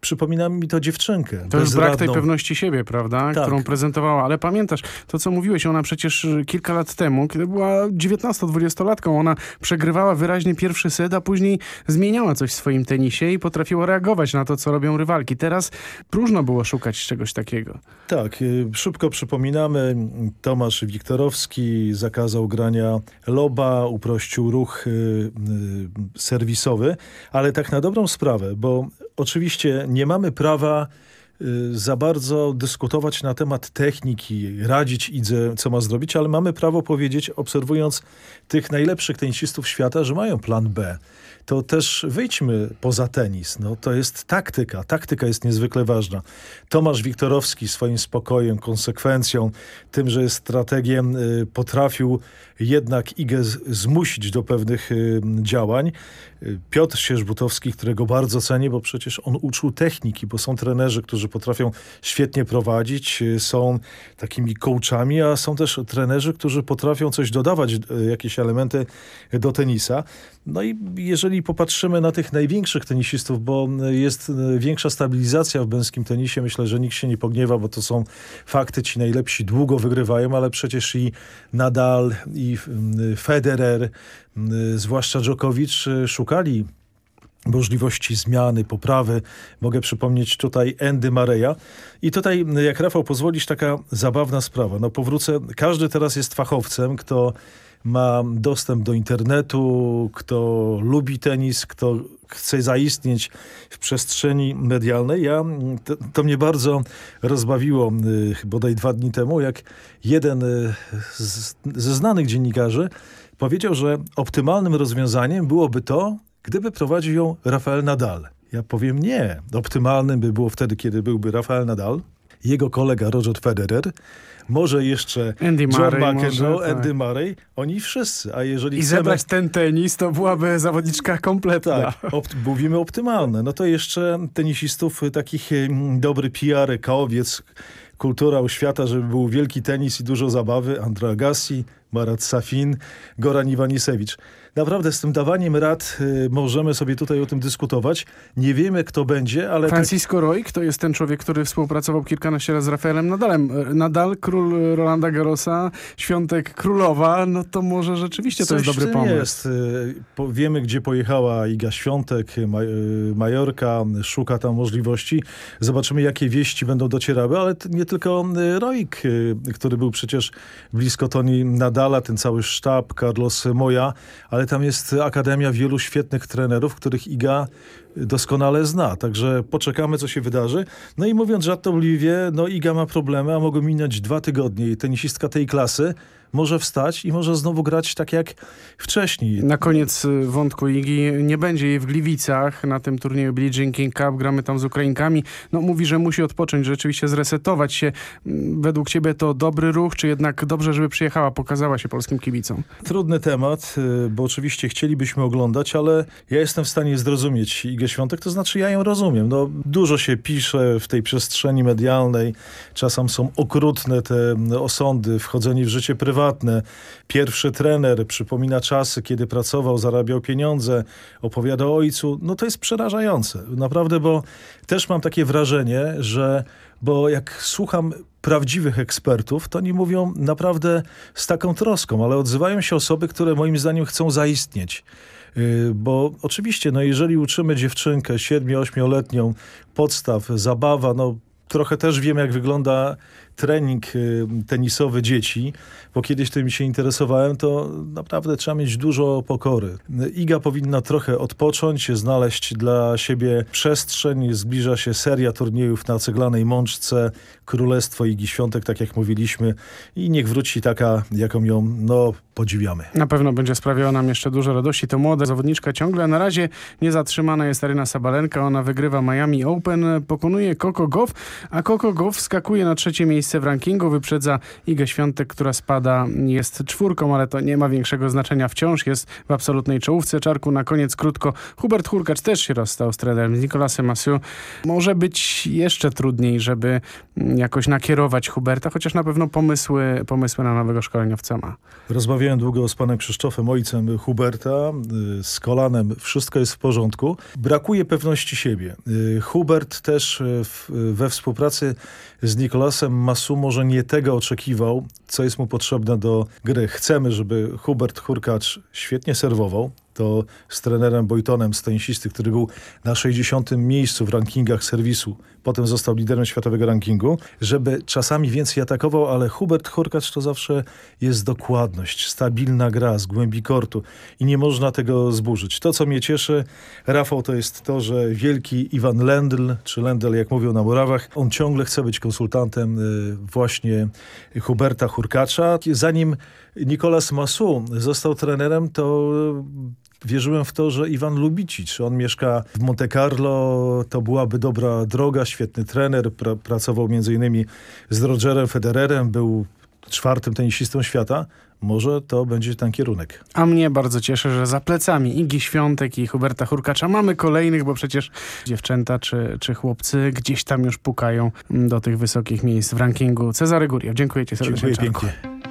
przypomina mi to dziewczynkę.
To jest brak tej pewności siebie, prawda?
Tak.
Którą prezentowała. Ale pamiętasz, to co mówiłeś, ona przecież kilka lat temu, kiedy była 19-20-latką, ona przegrywała wyraźnie pierwszy set, a później zmieniała coś w swoim tenisie i potrafiła reagować na to, co robią rywalki. Teraz próżno było szukać czegoś takiego.
Tak, szybko przypominamy, Tomasz Wiktorowski zakazał grania loba, uprościł ruch serwisowy, ale tak na dobrą sprawę, bo oczywiście nie mamy prawa za bardzo dyskutować na temat techniki, radzić Idze, co ma zrobić, ale mamy prawo powiedzieć, obserwując tych najlepszych tenisistów świata, że mają plan B. To też wyjdźmy poza tenis. No, to jest taktyka. Taktyka jest niezwykle ważna. Tomasz Wiktorowski swoim spokojem, konsekwencją, tym, że jest strategiem, potrafił jednak Igę zmusić do pewnych działań. Piotr Sierzbutowski, którego bardzo cenię, bo przecież on uczył techniki, bo są trenerzy, którzy potrafią świetnie prowadzić, są takimi coachami, a są też trenerzy, którzy potrafią coś dodawać, jakieś elementy do tenisa. No i jeżeli popatrzymy na tych największych tenisistów, bo jest większa stabilizacja w męskim tenisie, myślę, że nikt się nie pogniewa, bo to są fakty, ci najlepsi długo wygrywają, ale przecież i Nadal, i Federer, zwłaszcza Djokovic szukali możliwości zmiany, poprawy. Mogę przypomnieć tutaj Andy Mareya. I tutaj, jak Rafał pozwolisz, taka zabawna sprawa. No powrócę, każdy teraz jest fachowcem, kto ma dostęp do internetu, kto lubi tenis, kto chce zaistnieć w przestrzeni medialnej. Ja, to, to mnie bardzo rozbawiło bodaj dwa dni temu, jak jeden z, ze znanych dziennikarzy powiedział, że optymalnym rozwiązaniem byłoby to, gdyby prowadził ją Rafael Nadal. Ja powiem nie. Optymalnym by było wtedy, kiedy byłby Rafael Nadal, jego kolega Roger Federer, może jeszcze
Andy
John
Murray,
McEnroe,
może, tak.
Andy Murray, oni wszyscy, a jeżeli
I
chcemy...
zebrać ten tenis, to byłaby zawodniczka kompletna.
Tak, opt mówimy optymalne. No to jeszcze tenisistów takich mm, dobry PR, kaowiec, kultura oświata, żeby był wielki tenis i dużo zabawy. Andra Agassi, Marat Safin, Goran Iwanisewicz. Naprawdę z tym dawaniem rad y, możemy sobie tutaj o tym dyskutować. Nie wiemy, kto będzie, ale...
Francisco tak... Roig to jest ten człowiek, który współpracował kilkanaście razy z Rafaelem Nadalem. Nadal, król Rolanda Garrosa, Świątek Królowa, no to może rzeczywiście
Coś
to jest dobry pomysł.
jest. Y, wiemy, gdzie pojechała Iga Świątek, Maj y, Majorka, szuka tam możliwości. Zobaczymy, jakie wieści będą docierały, ale nie tylko Roig, który był przecież blisko Toni Nadala, ten cały sztab, Carlos Moya, ale tam jest akademia wielu świetnych trenerów, których Iga doskonale zna. Także poczekamy, co się wydarzy. No i mówiąc żartobliwie, no Iga ma problemy, a mogą minąć dwa tygodnie i tenisistka tej klasy może wstać i może znowu grać tak jak wcześniej.
Na koniec wątku Igi nie będzie jej w Gliwicach na tym turnieju Billie Jean King Cup. Gramy tam z Ukrainkami. No mówi, że musi odpocząć, rzeczywiście zresetować się. Według ciebie to dobry ruch, czy jednak dobrze, żeby przyjechała, pokazała się polskim kibicom?
Trudny temat, bo oczywiście chcielibyśmy oglądać, ale ja jestem w stanie zrozumieć Igę Świątek, to znaczy ja ją rozumiem. No, dużo się pisze w tej przestrzeni medialnej, czasem są okrutne te osądy, wchodzenie w życie prywatne, Pierwszy trener przypomina czasy, kiedy pracował, zarabiał pieniądze, opowiada o ojcu. No to jest przerażające. Naprawdę, bo też mam takie wrażenie, że bo jak słucham prawdziwych ekspertów, to oni mówią naprawdę z taką troską, ale odzywają się osoby, które moim zdaniem chcą zaistnieć. Bo oczywiście, no jeżeli uczymy dziewczynkę 7-8-letnią podstaw, zabawa, no trochę też wiem, jak wygląda
trening y, tenisowy dzieci, bo kiedyś tym się interesowałem, to naprawdę trzeba mieć dużo pokory. Iga powinna trochę odpocząć, znaleźć dla siebie przestrzeń. Zbliża się seria turniejów na ceglanej mączce, Królestwo Igi Świątek, tak jak mówiliśmy i niech wróci taka, jaką ją no, podziwiamy.
Na pewno będzie sprawiała nam jeszcze dużo radości. To młoda zawodniczka ciągle. Na razie niezatrzymana jest Aryna Sabalenka. Ona wygrywa Miami Open, pokonuje Coco Gauff, a Coco Gauff skakuje na trzecie miejsce w rankingu. Wyprzedza Igę Świątek, która spada, jest czwórką, ale to nie ma większego znaczenia. Wciąż jest w absolutnej czołówce. Czarku na koniec krótko. Hubert Hurkacz też się rozstał z trenerem, z Nicolasem Massieu. Może być jeszcze trudniej, żeby jakoś nakierować Huberta, chociaż na pewno pomysły, pomysły na nowego szkoleniowca ma.
Rozmawiałem długo z panem Krzysztofem, ojcem Huberta, y, z kolanem. Wszystko jest w porządku. Brakuje pewności siebie. Y, Hubert też y, we współpracy z Nikolasem Masu może nie tego oczekiwał, co jest mu potrzebne do gry. Chcemy, żeby Hubert Hurkacz świetnie serwował, to z trenerem Boytonem z który był na 60. miejscu w rankingach serwisu. Potem został liderem światowego rankingu, żeby czasami więcej atakował, ale Hubert Hurkacz to zawsze jest dokładność, stabilna gra z głębi kortu i nie można tego zburzyć. To, co mnie cieszy, Rafał, to jest to, że wielki Iwan Lendl, czy Lendl, jak mówią na Murawach, on ciągle chce być konsultantem y, właśnie Huberta Hurkacza. Zanim Nicolas Masu został trenerem, to wierzyłem w to, że Iwan Lubicic, on mieszka w Monte Carlo, to byłaby dobra droga, świetny trener, pra pracował między innymi z Rogerem Federerem, był czwartym tenisistą świata. Może to będzie ten kierunek.
A mnie bardzo cieszę, że za plecami Igi Świątek i Huberta Hurkacza mamy kolejnych, bo przecież dziewczęta czy, czy chłopcy gdzieś tam już pukają do tych wysokich miejsc w rankingu. Cezary Guriew, dziękuję ci serdecznie.
Dziękuję pięknie.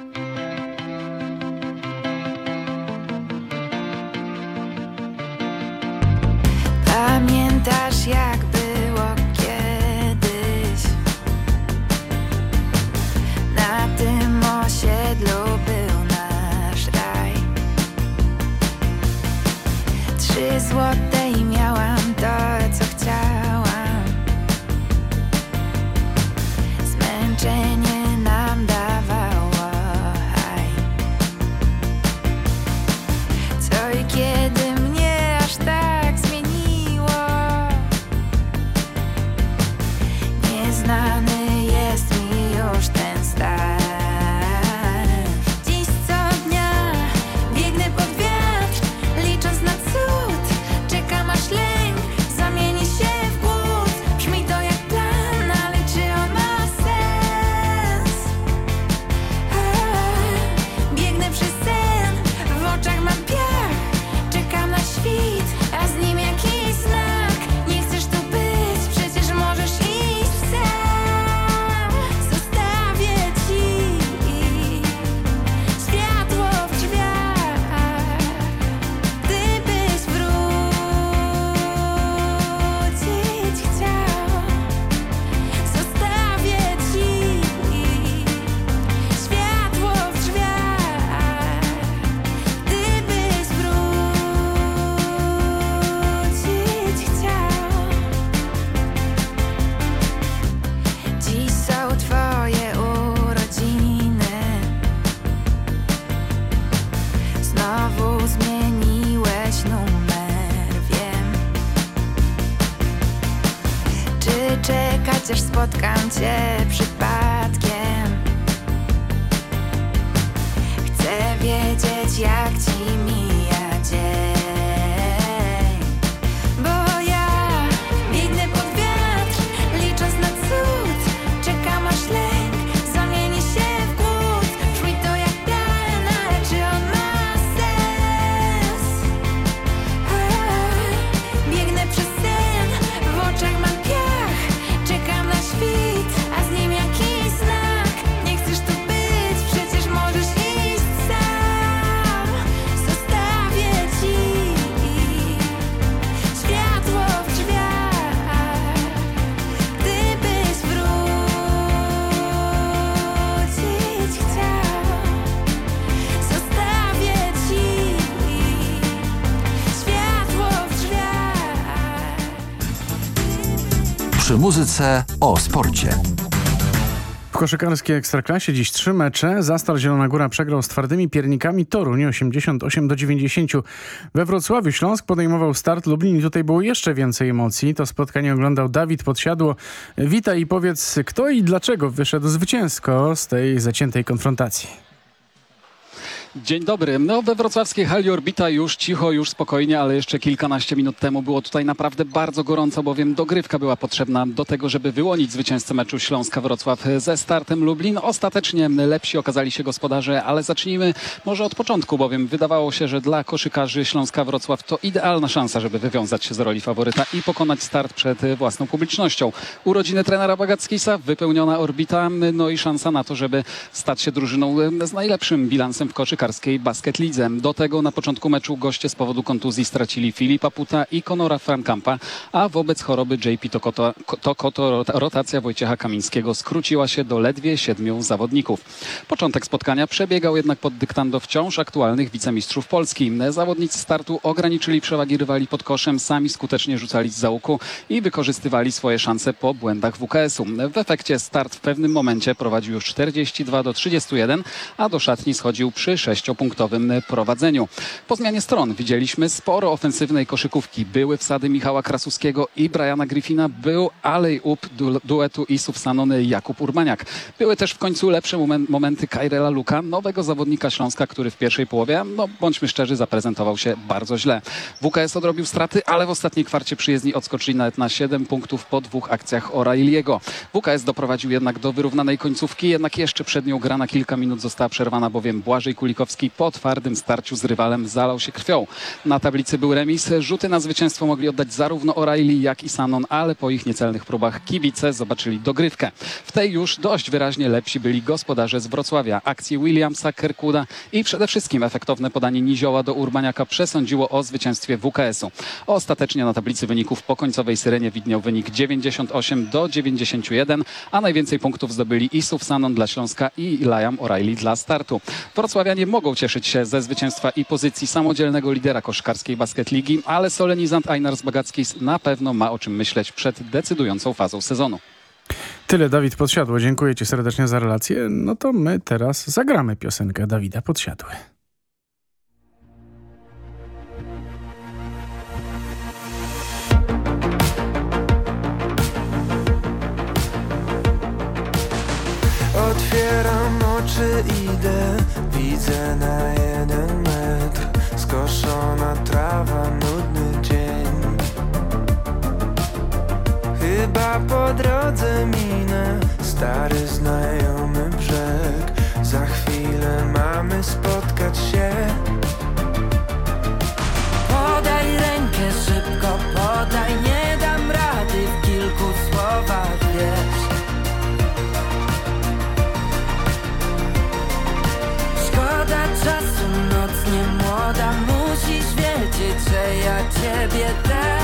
Muzyce o sporcie.
koszykarskiej Ekstraklasie dziś trzy mecze. Zastal Zielona Góra przegrał z twardymi piernikami Toruń 88 do 90. We Wrocławiu Śląsk podejmował start Lublin i tutaj było jeszcze więcej emocji. To spotkanie oglądał Dawid Podsiadło. Witaj i powiedz, kto i dlaczego wyszedł zwycięsko z tej zaciętej konfrontacji.
Dzień dobry. No we wrocławskiej hali Orbita już cicho, już spokojnie, ale jeszcze kilkanaście minut temu było tutaj naprawdę bardzo gorąco, bowiem dogrywka była potrzebna do tego, żeby wyłonić zwycięzcę meczu Śląska-Wrocław ze startem Lublin. Ostatecznie lepsi okazali się gospodarze, ale zacznijmy może od początku, bowiem wydawało się, że dla koszykarzy Śląska-Wrocław to idealna szansa, żeby wywiązać się z roli faworyta i pokonać start przed własną publicznością. Urodziny trenera Bagackisa, wypełniona Orbita, no i szansa na to, żeby stać się drużyną z najlepszym bilansem w koszykarskiej Basket Lidze. Do tego na początku meczu goście z powodu kontuzji stracili Filipa Puta i Konora Frankampa, a wobec choroby JP Tokoto, Tokoto rotacja Wojciecha Kamińskiego skróciła się do ledwie siedmiu zawodników. Początek spotkania przebiegał jednak pod dyktando wciąż aktualnych wicemistrzów Polski. Zawodnicy startu ograniczyli przewagi rywali pod koszem, sami skutecznie rzucali z załuku i wykorzystywali swoje szanse po błędach WKS-u. W efekcie start w pewnym momencie prowadził już 42 do 31, a do szatni schodził przy 6 sześciopunktowym prowadzeniu. Po zmianie stron widzieliśmy sporo ofensywnej koszykówki. Były wsady Michała Krasuskiego i Briana Griffina, był alej-up du duetu Isów Sanony Jakub Urbaniak. Były też w końcu lepsze momenty Kairela Luka, nowego zawodnika Śląska, który w pierwszej połowie, no bądźmy szczerzy, zaprezentował się bardzo źle. WKS odrobił straty, ale w ostatniej kwarcie przyjezdni odskoczyli nawet na 7 punktów po dwóch akcjach O'Reilly'ego. WKS doprowadził jednak do wyrównanej końcówki, jednak jeszcze przed nią gra na kilka minut została przerwana, bowiem Błażej Po twardym starciu z rywalem zalał się krwią. Na tablicy był remis. Rzuty na zwycięstwo mogli oddać zarówno O'Reilly, jak i Sanon, ale po ich niecelnych próbach kibice zobaczyli dogrywkę. W tej już dość wyraźnie lepsi byli gospodarze z Wrocławia. Akcje Williamsa, Kerkuda i przede wszystkim efektowne podanie Nizioła do Urbaniaka przesądziło o zwycięstwie WKS-u. Ostatecznie na tablicy wyników po końcowej syrenie widniał wynik 98 do 91, a najwięcej punktów zdobyli Isów Sanon dla Śląska i Liam O'Reilly dla startu. Wrocławianie mogą cieszyć się ze zwycięstwa i pozycji samodzielnego lidera koszkarskiej basket ligi, ale solenizant Einars Bagackis na pewno ma o czym myśleć przed decydującą fazą sezonu.
Tyle Dawid Podsiadło. Dziękuję Ci serdecznie za relację. No to my teraz zagramy piosenkę Dawida Podsiadły.
Otwieram oczy, idę, widzę na jeden metr Skoszona trawa, nudny dzień. Chyba po drodze minę stary znajomy brzeg. Za chwilę mamy spotkać się.
Podaj rękę szybko, podaj, nie że ja ciebie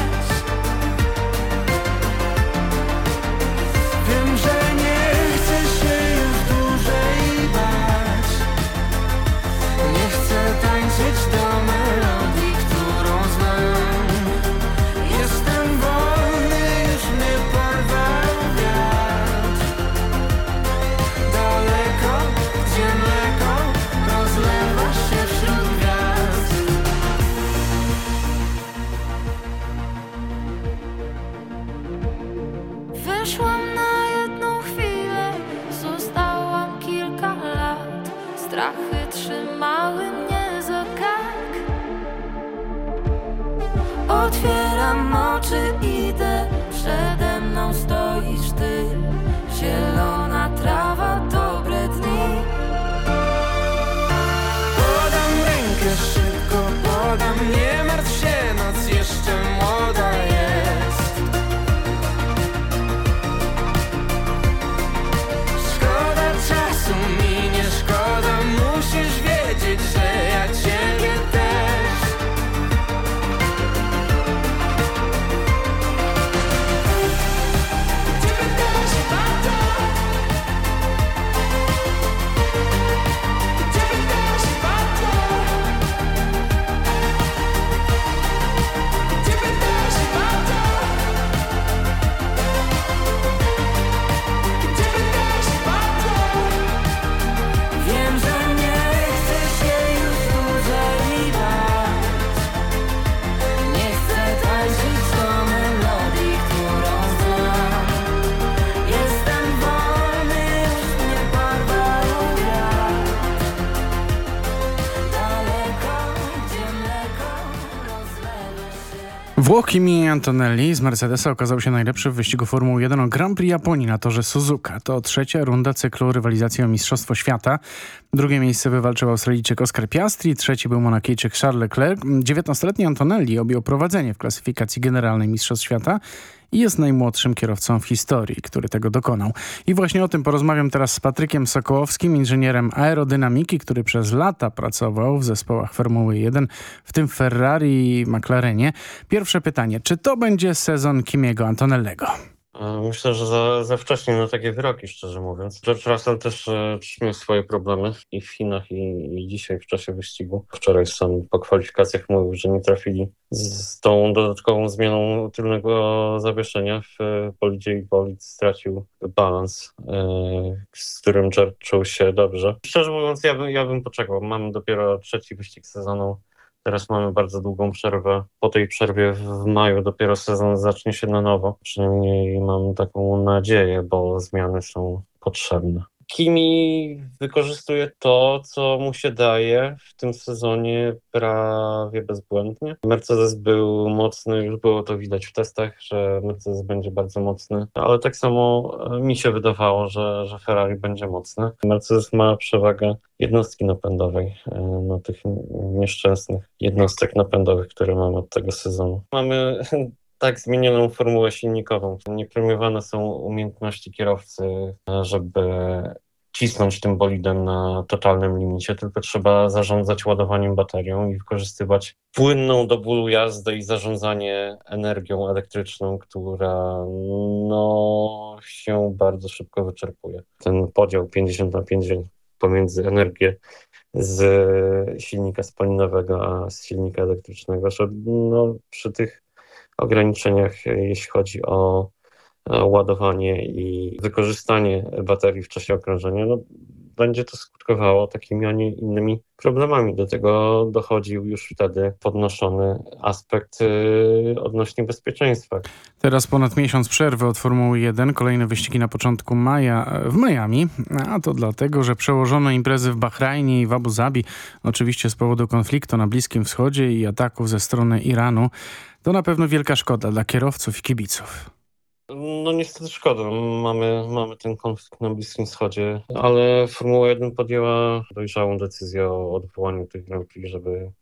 Strachy trzymały mnie za kark. Otwieram oczy, idę,
Włoch Kimi Antonelli z Mercedesa okazał się najlepszy w wyścigu Formuły 1 o Grand Prix Japonii na torze Suzuka. To trzecia runda cyklu rywalizacji o Mistrzostwo Świata. Drugie miejsce wywalczył Australijczyk Oscar Piastri, trzeci był Monakijczyk Charles Leclerc. 19-letni Antonelli objął prowadzenie w klasyfikacji generalnej Mistrzostw Świata i jest najmłodszym kierowcą w historii, który tego dokonał. I właśnie o tym porozmawiam teraz z Patrykiem Sokołowskim, inżynierem aerodynamiki, który przez lata pracował w zespołach Formuły 1, w tym Ferrari i McLarenie. Pierwsze pytanie, czy to będzie sezon Kimiego Antonellego?
Myślę, że za, za wcześnie na takie wyroki, szczerze mówiąc. George Russell też e, miał swoje problemy i w Chinach, i, i dzisiaj w czasie wyścigu. Wczoraj sam po kwalifikacjach mówił, że nie trafili z tą dodatkową zmianą tylnego zawieszenia w e, bolidzie i bolid stracił balans, e, z którym George czuł się dobrze. Szczerze mówiąc, ja bym, ja bym poczekał. Mamy dopiero trzeci wyścig sezonu. Teraz mamy bardzo długą przerwę. Po tej przerwie w maju dopiero sezon zacznie się na nowo. Przynajmniej mam taką nadzieję, bo zmiany są potrzebne. Kimi wykorzystuje to, co mu się daje w tym sezonie prawie bezbłędnie. Mercedes był mocny, już było to widać w testach, że Mercedes będzie bardzo mocny, ale tak samo e, mi się wydawało, że, że Ferrari będzie mocny. Mercedes ma przewagę jednostki napędowej e, na tych nieszczęsnych jednostek napędowych, które mamy od tego sezonu. Mamy tak zmienioną formułę silnikową. Nie premiowane są umiejętności kierowcy, e, żeby cisnąć tym bolidem na totalnym limicie, tylko trzeba zarządzać ładowaniem baterią i wykorzystywać płynną do bólu jazdę i zarządzanie energią elektryczną, która no, się bardzo szybko wyczerpuje. Ten podział 50 na 50 pomiędzy energię z silnika spalinowego, a z silnika elektrycznego, że no, przy tych ograniczeniach, jeśli chodzi o ładowanie i wykorzystanie baterii w czasie okrążenia, no, będzie to skutkowało takimi, a nie innymi problemami. Do tego dochodził już wtedy podnoszony aspekt y, odnośnie bezpieczeństwa.
Teraz ponad miesiąc przerwy od Formuły 1, kolejne wyścigi na początku maja w Miami, a to dlatego, że przełożono imprezy w Bahrajnie i w Abu Zabi, oczywiście z powodu konfliktu na Bliskim Wschodzie i ataków ze strony Iranu. To na pewno wielka szkoda dla kierowców i kibiców.
No niestety szkoda. Mamy, mamy ten konflikt na Bliskim Wschodzie, ale Formuła 1 podjęła dojrzałą decyzję o odwołaniu tych Grand Prix, żeby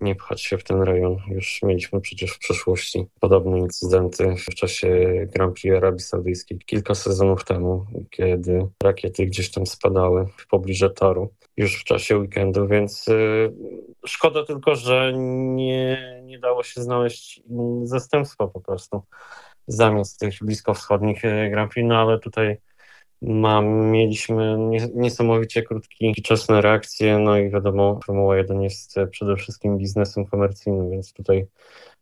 nie pchać się w ten rejon. Już mieliśmy przecież w przeszłości podobne incydenty w czasie Grand Prix Arabii Saudyjskiej kilka sezonów temu, kiedy rakiety gdzieś tam spadały w pobliżu toru już w czasie weekendu, więc y, szkoda tylko, że nie, nie dało się znaleźć zastępstwa po prostu zamiast tych bliskowschodnich y, Grand Prix, no ale tutaj mam, mieliśmy niesamowicie krótki czas na reakcję, no i wiadomo, Formuła 1 jest przede wszystkim biznesem komercyjnym, więc tutaj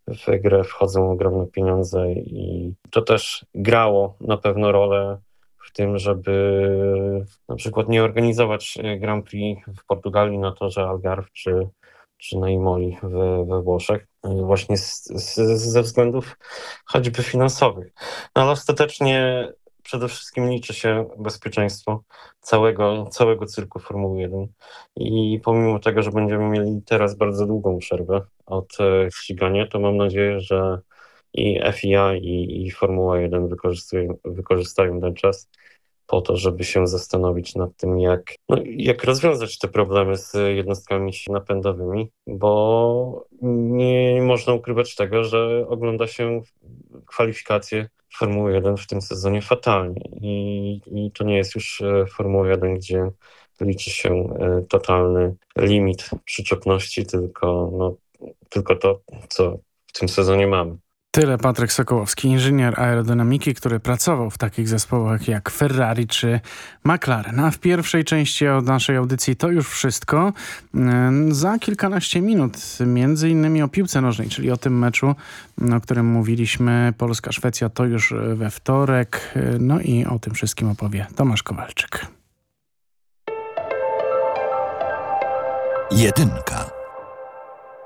w grę wchodzą ogromne pieniądze i to też grało na pewno rolę w tym, żeby na przykład nie organizować Grand Prix w Portugalii na torze Algarve czy, czy na Imoli we, we Włoszech, właśnie z, z, ze względów choćby finansowych. No ale ostatecznie przede wszystkim liczy się bezpieczeństwo całego, całego cyrku Formuły 1. I pomimo tego, że będziemy mieli teraz bardzo długą przerwę od e, ścigania, to mam nadzieję, że i FIA i, i Formuła 1 wykorzystują, wykorzystają ten czas po to, żeby się zastanowić nad tym, jak, no, jak rozwiązać te problemy z jednostkami napędowymi, bo nie można ukrywać tego, że ogląda się kwalifikacje Formuły 1 w tym sezonie fatalnie i, i to nie jest już e, Formuła 1, gdzie liczy się e, totalny limit przyczepności, tylko, no, tylko to, co w tym sezonie mamy.
Tyle Patryk Sokołowski, inżynier aerodynamiki, który pracował w takich zespołach jak Ferrari czy McLaren. A w pierwszej części od naszej audycji to już wszystko. Za kilkanaście minut między innymi o piłce nożnej, czyli o tym meczu, o którym mówiliśmy. Polska-Szwecja to już we wtorek. No i o tym wszystkim opowie Tomasz Kowalczyk.
Jedynka.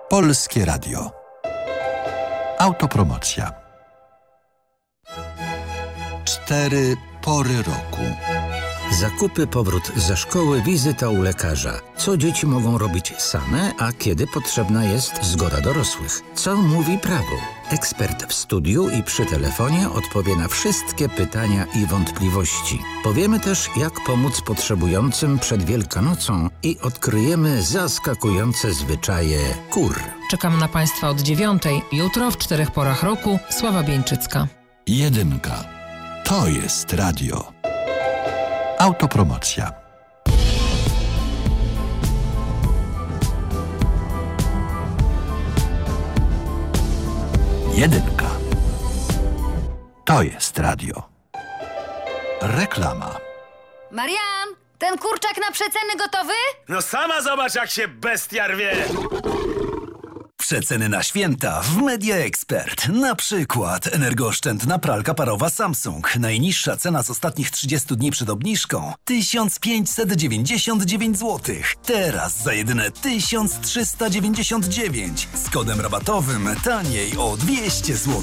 Polskie Radio. Autopromocja. Cztery pory roku.
Zakupy, powrót ze szkoły, wizyta u lekarza. Co dzieci mogą robić same, a kiedy potrzebna jest zgoda dorosłych? Co mówi prawo? Ekspert w studiu i przy telefonie odpowie na wszystkie pytania i wątpliwości. Powiemy też, jak pomóc potrzebującym przed Wielkanocą i odkryjemy zaskakujące zwyczaje kur.
Czekam na Państwa od dziewiątej. Jutro w czterech porach roku Sława Bieńczycka.
Jedynka. To jest radio. Autopromocja. Jedynka. To jest radio. Reklama.
Marian, ten kurczak na przeceny gotowy?
No sama zobacz, jak się bestia rwie!
Przeceny na święta w Media Expert. Na przykład energooszczędna pralka parowa Samsung. Najniższa cena z ostatnich 30 dni przed obniżką 1599 zł. Teraz za jedyne 1399 z kodem rabatowym taniej o 200 zł.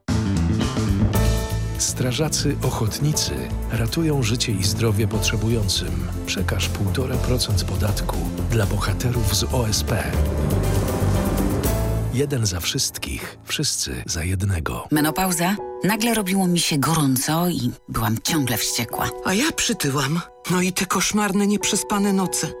Strażacy ochotnicy ratują życie i zdrowie potrzebującym. Przekaż 1,5% podatku dla bohaterów z OSP. Jeden za wszystkich, wszyscy za jednego.
Menopauza? Nagle robiło mi się gorąco i byłam ciągle wściekła.
A ja przytyłam. No i te koszmarne, nieprzespane noce.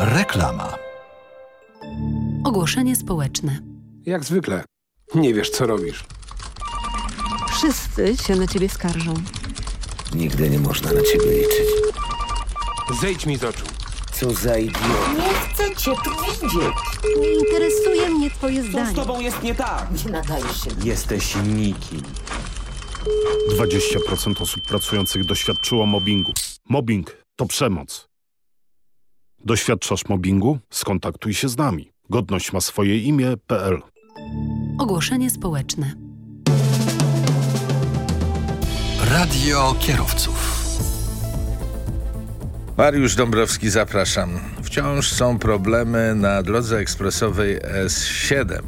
Reklama.
Ogłoszenie społeczne.
Jak zwykle. Nie wiesz, co robisz.
Wszyscy się na ciebie skarżą.
Nigdy nie można na ciebie liczyć. Zejdź mi z oczu. Co za idiot.
Nie chcę cię tu widzieć. Nie interesuje mnie twoje
Co
zdanie.
z tobą jest nie tak?
Nie nadajesz się.
Jesteś nikim.
20% osób pracujących doświadczyło mobbingu. Mobbing to przemoc. Doświadczasz mobbingu? Skontaktuj się z nami. Godność ma swoje imię.pl
Ogłoszenie społeczne.
Radio kierowców.
Mariusz Dąbrowski, zapraszam. Wciąż są problemy na drodze ekspresowej S7.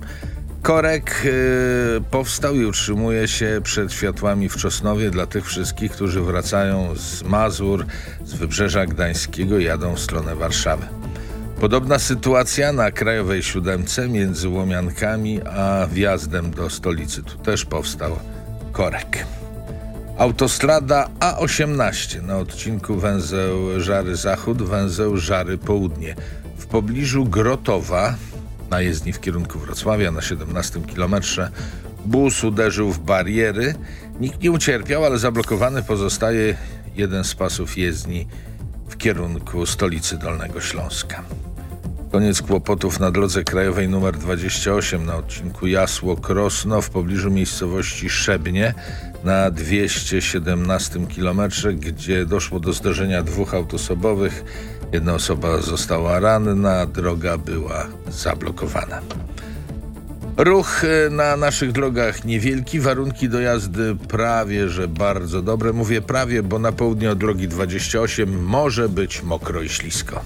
Korek y, powstał i utrzymuje się przed światłami w Czosnowie dla tych wszystkich, którzy wracają z Mazur, z Wybrzeża Gdańskiego jadą w stronę Warszawy. Podobna sytuacja na Krajowej Siódemce między Łomiankami a wjazdem do stolicy. Tu też powstał korek. Autostrada A18 na odcinku węzeł Żary Zachód, węzeł Żary Południe. W pobliżu Grotowa, na jezdni w kierunku Wrocławia na 17 kilometrze, bus uderzył w bariery. Nikt nie ucierpiał, ale zablokowany pozostaje jeden z pasów jezdni w kierunku stolicy Dolnego Śląska. Koniec kłopotów na drodze krajowej nr 28 na odcinku Jasło-Krosno w pobliżu miejscowości Szebnie na 217 km, gdzie doszło do zdarzenia dwóch autosobowych. Jedna osoba została ranna, droga była zablokowana. Ruch e, na naszych drogach niewielki, warunki do jazdy prawie, że bardzo dobre. Mówię prawie, bo na południe od drogi 28 może być mokro i ślisko.